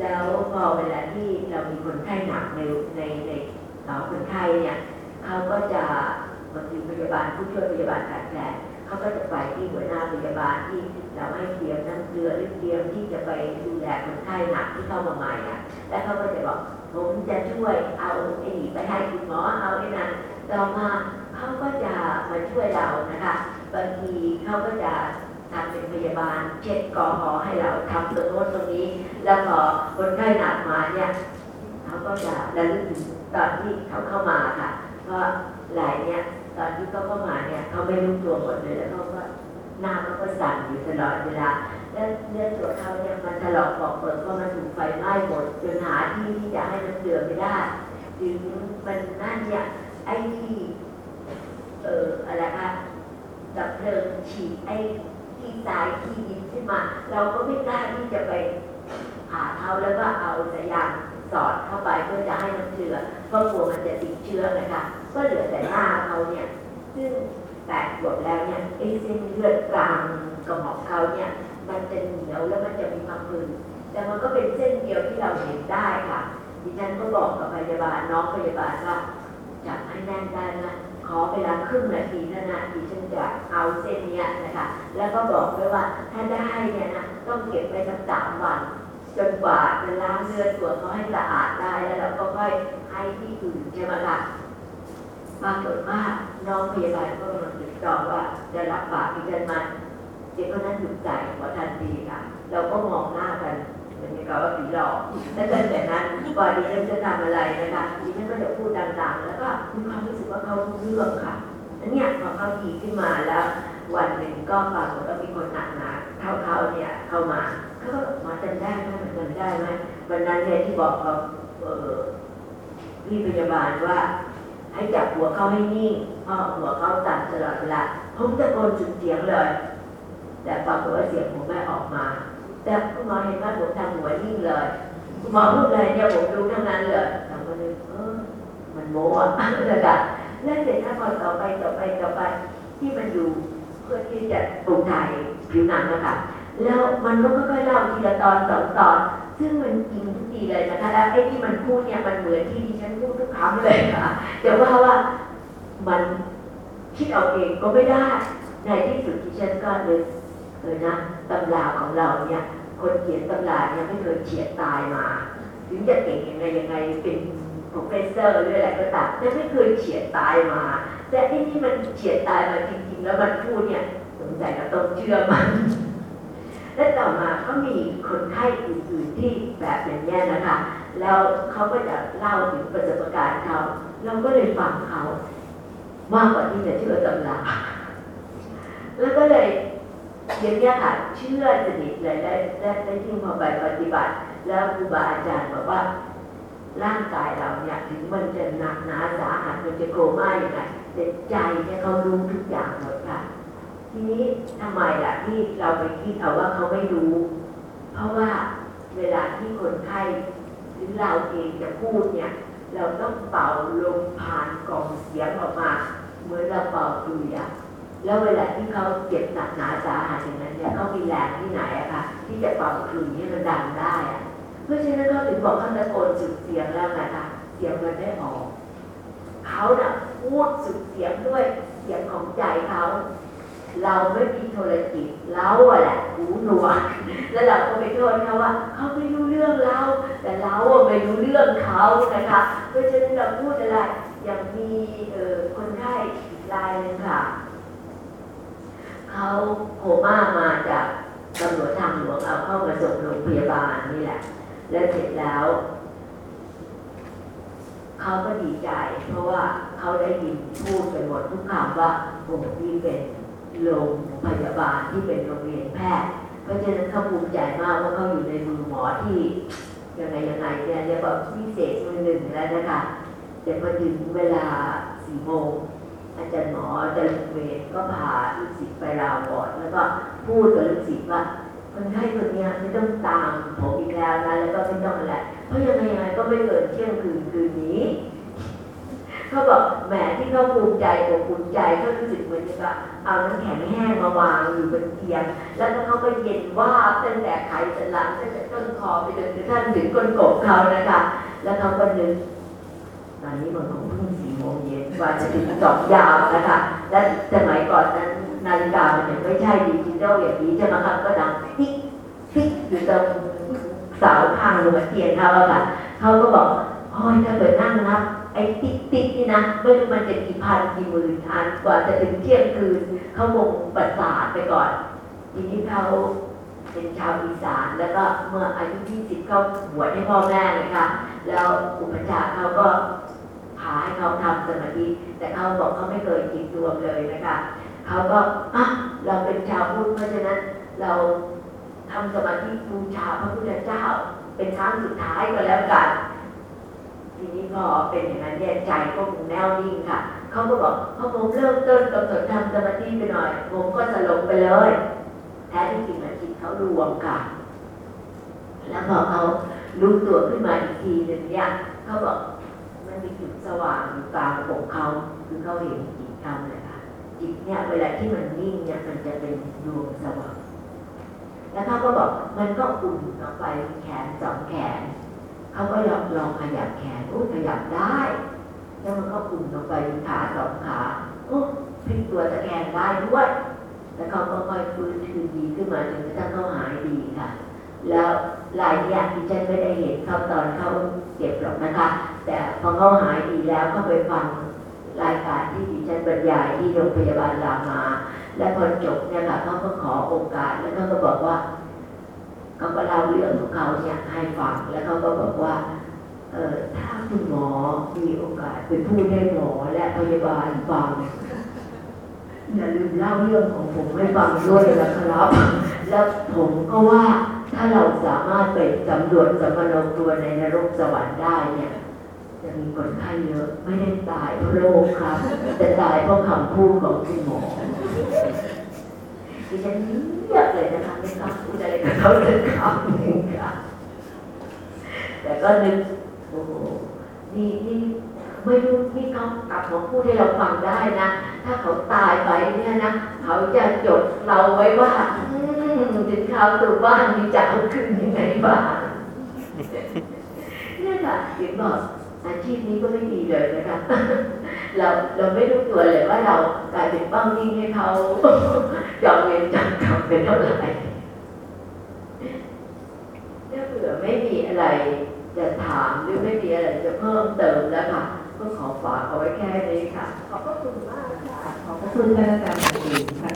แล้วพอเวลาที่เรามีคนไข้หนักในในในเอ่อคนไข้เนี่ยเขาก็จะบางทีพยาบาลผู้ช่วยพยาบาลขาดแคลนเขาก็จะไปที่หัวหน้าพยาบาลที่เราให้เตรียมน้ำเกลือหรือเตรียมที่จะไปดูแลคนไข้หนักที่เข้ามาใหม่อะแล้วเขาก็จะบอกผมจะช่วยเอาไอ้นี่ไปให้คุณหมอเอาไอ้นั่นต่อมาเขาก็จะมาช่วยเรานะคะ บางทีเขาก็จะทำเป็นพยาบาล เช็ดกอหอให้เราทำตรงโน้นตรงนี้ แล้วพอคนไข้หนักมาเนี่ยเขาก็จะระลึกถึงตอนที่เขาเข้ามาค่ะ เพราะหลายเนี่ยตอนที่เขาเข้ามาเนี่ยเขาไม่รู้ตัวหมดเลยแล้วเขาก็หน้าเขาก็สั่นอยู่ตลอดเวลาแล้วเนื้อตัวเขาเนี่ยมันถลอกปอกเปิดเพราะมันถูกไฟไหม้หมดจนหาที่ที่จะให้มันเดือดไม่ได้ถึงมันนั่นเนี่ยไอ้ที่เอ่ออะไรคะ ดับเพลิงฉีดไอ้ที่ทรายที่ดินขึ้นมา เราก็ไม่กล้าที่จะไปหาเขาแล้วก็เอาสายยางสอดเข้าไปเพื่อจะให้มันเจือเพราะกลัวมันจะติดเชื้อนะคะก็เหลือแต่หน้าเขาเนี่ยซึ่งแตกหมดแล้วเนี่ยไอ้เส้นเลือดกลางกระหม่อมเขาเนี่ยมันจะเหนียวแล้วมันจะมีความมึนแต่มันก็เป็นเส้นเดียวที่เราเห็นได้ค่ะดิฉันก็บอกกับพยาบาลน้องพยาบาลว่าจับให้แน่นได้นะ ขอเวลาครึ่งนาทีเท่านะดิฉันจะเอาเส้นเนี้ยนะคะ แล้วก็บอกด้วยว่าถ้าได้เนี่ยนะต้องเก็บไว้สักสามวัน จนกว่าจะล้างเลือดตัวเขาให้สะอาดได้แล้วเราก็ค่อยให้ที่อื่นใช่ไหมคะปรากฏว่าน้องพยาบาลก็มาติดต่อว่าจะรับปากดิฉันไหมเด็กคนนั้นหยุดใจขอทันทีค่ะ เราก็มองหน้ากัน มือนกับว่าผีหลอกแล้วตั้งแต่นั้นก่อนดิฉันจะทำอะไรนะคะดิฉันก็จะพูดดังๆ แล้วก็มีความรู้สึกว่าเขาเรื่องค่ะอันเนี้ยพอเขาดีขึ้นมาแล้ว วันหนึ่งก็ปรากฏว่ามีคนหนักหนาเท่าเขาเนี่ยเข้ามาเขาก็บอกหมอจำได้ไหมมันจำได้ไหมวันนั้นเนี่ยที่บอกกับเออพี่พยาบาลว่า ให้จับหัวเขาให้นิ่งเพราะหัวเขาสั่นตลอดเวลาผมตะโกนสุดเสียงเลย แต่ปรากฏว่าเสียงผมไม่ออกมา แต่คุณหมอเห็นว่าผมทำหัวนิ่งเลยคุณหมอพูดอะไรเนี่ยผมรู้ทั้งนั้นเลยแต่ก็เลยเออมันโม้อะเลยค่ะแล้วเสร็จถ้าพอต่อไปต่อไปต่อไป ที่มันอยู่เพื่อที่จะปลูกถ่ายผิวหนังนะคะแล้วมันก็ค่อยๆเล่าทีละตอนสองตอน ซึ่งมันจริงทุกทีเลยนะคะแล้วไอ้ที่มันพูดเนี่ยมันเหมือนที่ดิฉันพูดทุกคำเลยค่ะแต่ว่าว่ามันคิดเอาเองก็ไม่ได้ ในที่สุดดิฉันก็เลย เออนะตำราของเราเนี่ยคนเขียนตำราเนี่ยไม่เคยเฉียดตายมา ถึงจะเก่งยังไงยังไงเป็นโปรเฟสเซอร์หรืออะไรก็ตามแต่ไม่เคยเฉียดตายมา แต่ไอ้นี่มันเฉียดตายมาจริงๆ แล้วมันพูดเนี่ยสงสัยเราต้องเชื่อมันและต่อมาก็มีคนไข้อื่นๆที่แบบอย่างนี้นะคะ แล้วเขาก็จะเล่าถึงประสบการณ์เขาเราก็เลยฟังเขามากกว่าที่จะเชื่อตำรา อย่างนี้ค่ะเชื่อสนิทเลยและและได้ที่พอไปปฏิบัติ แล้วครูบาอาจารย์บอกว่า ร่างกายเราเนี่ยถึงมันจะหนักหนาสาหัสมันจะโกม่าอย่างไรแต่ใจเนี่ยเขารู้ทุกอย่างหมดค่ะ ทีนี้ทำไมล่ะที่เราไปคิดเอาว่าเขาไม่รู้ เพราะว่าเวลาที่คนไข้หรือเราเองจะพูดเนี่ย เราต้องเป่าลมผ่านกล่องเสียงออกมา เหมือนเราเป่าคลุยอะ แล้วเวลาที่เขาเจ็บหนักหนาสาหัสอย่างนั้นเนี่ยเขามีแรงที่ไหนอะคะที่จะเป่าคลุยให้มันดังได้อะเพราะฉะนั้นเขาถึงบอกเขาตะโกนสุดเสียงแล้วไงคะเสียงมันไม่ออกเขาน่ะพูดสุดเสียงด้วยเสียงของใจเขาเราไม่มีโทรจิตเราอะแหละหูหนวกแล้วเราก็ไปโทษเขาว่าเขาไม่รู้เรื่องเราแต่เราอะไม่รู้เรื่องเขานะคะเพราะฉะนั้นเราพูดอะไรอย่างมีคนไข้รายนึงค่ะ เขาโคม่ามาจากตำรวจทางหลวงเอาเข้ามาส่งโรงพยาบาลนี่แหละ แล้วเสร็จแล้วเขาก็ดีใจ เพราะว่าเขาได้ยินพูดไปหมดทุกคำว่าโอ้นี่เป็นโรงพยาบาลที่เป็นโรงเรียนแพทย์ เพราะฉะนั้นเขาภูมิใจมากว่าเขาอยู่ในมือหมอที่ยังไงยังไงเนี่ยเรียกว่าพิเศษมือหนึ่งแล้วนะคะแต่พอถึงเวลาสี่โมง อาจารย์หมออาจารย์เวรก็พาลูกศิษย์ไปราวก่อนแล้วก็พูดกับลูกศิษย์ว่าคนไข้คนนี้ไม่ต้องตามผมอีกแล้วนะแล้วก็ไม่ต้องอะไรเพราะยังไงยังไงก็ไม่เกินเที่ยงคืนคืนนี้เขาบอกแหมที่เขาภูมิใจอกภูมิใจเขารู้สึกเหมือนกับเอาน้ำแข็งแห้งมาวางอยู่บนเตียง แล้วก็เขาก็เย็นว่าตั้งแต่ไขสันหลังตั้งแต่ต้นคอไปจนกระทั่งถึงก้นกบเขานะคะ แล้วเขาก็นึกตอนนี้มันคงเพิ่งสี่ โมงเย็นกว่าจะถึงสองยาวนะคะ และสมัยก่อนนั้นนาฬิกามันยังไม่ใช่ดิจิตอลอย่างนี้ใช่ไหมครับก็ดังติ๊กติ๊กอยู่ตรงเสาข้างหัวเตียงเขาอะค่ะเขาก็บอกโอ้ยถ้าเกิดนั่งนับไอ้ติ๊กติ๊กนี่นะไม่รู้มันจะกี่พันกี่หมื่นอันกว่าจะถึงเที่ยงคืนเขาคงประสาทไปก่อน ทีนี้เขาเป็นชาวอีสานแล้วก็เมื่ออายุ 20 เขาบวชให้พ่อแม่เลยค่ะ แล้วอุปชฌาย์เขาก็าให้เขาทำสมาธิแต่เขาบอกเขาไม่เคยจิตรวมเลยนะคะเขาก็อะเราเป็นชาวพุทธเพราะฉะนั้นเราทำสมาธิบูชาพระพุทธเจ้า เป็นครั้งสุดท้ายก็แล้วกันทีนี้พอเป็นอย่างนั้นเนี่ยใจก็คงแน่วนิ่งค่ะเขาก็บอกพอผมเริ่มต้นกำหนดทำสมาธิไปหน่อยผมก็สลบไปเลยแท้ที่จริงจิตเขารวมค่ะ แล้วพอเขารู้ตัวขึ้นมาอีกทีหนึ่งเนี่ยเขาบอก มันมีจุดสว่างอยู่กลางอกเขาคือเขาเห็นจิตทำเลยค่ะจิตเนี่ยเวลาที่มันนิ่งเนี่ยมันจะเป็นดวงสว่างแล้วเขาก็บอกมันก็อุ่นออกไปแขนสองแขนเขาก็ลองลองขยับแขนโอ้ขยับได้ แล้วมันก็อุ่นออกไปขาสองขาโอ้พลิกตัวตะแคงได้ด้วยแล้วเขาก็ค่อยฟื้นคืนดีขึ้นมาจนกระทั่งเขาหายดีค่ะ แล้วรายเนี้ยที่ฉันไม่ได้เห็นเขาตอนเขาเจ็บหรอกนะคะ แต่พอเขาหายดีแล้วก็ไปฟังรายการที่ดิฉันบรรยายที่โรงพยาบาลรามา และพอจบเนี่ยค่ะเขาก็ขอโอกาสแล้วเขาก็บอกว่าเขาก็เล่าเรื่องของเขาเนี่ยให้ฟังแล้วเขาก็บอกว่าเออถ้าคุณหมอมีโอกาสเป็นผู้ให้หมอและพยาบาลฟังอย่าลืมเล่าเรื่องของผมให้ฟังด้วยนะครับ แล้วผมก็ว่า ถ้าเราสามารถไปสำรวจสมโนตัวในนรกสวรรค์ได้เนี่ย จะมีคนไข้เยอะ ไม่ได้ตายเพราะโรคครับ แต่ตายเพราะคำพูดของคุณหมอดิฉันเงียบเลยนะคะไม่กล้าพูดอะไรกับเขาเลยคำหนึ่งค่ะแต่ก็นึกโอ้โหนี่นี่ไม่รู้นี่เขากลับมาพูดให้เราฟังได้นะ ถ้าเขาตายไปเนี่ยนะ เขาจะจดเราไว้ว่า อืมถึงเขาวตัวบ้านมีจะเอาขึ้นยังไงบ้างเนี่ยค่ะถึงบอกอาชีพนี้ก็ไม่ดีเลยนะคะเราเราไม่รู้ตัวเลยว่าเรากลายเป็นเป้านิ่งให้เขาจองเวรจองกรรมเป็นเท่าไหร่ถ้าเผื่อไม่มีอะไรจะถามหรือไม่มีอะไรจะเพิ่มเติมแล้วค่ะก็ขอฝากเอาไว้แค่นี้ค่ะ ขอบพระคุณมากค่ะ ขอบพระคุณท่านอาจารย์จริงๆค่ะ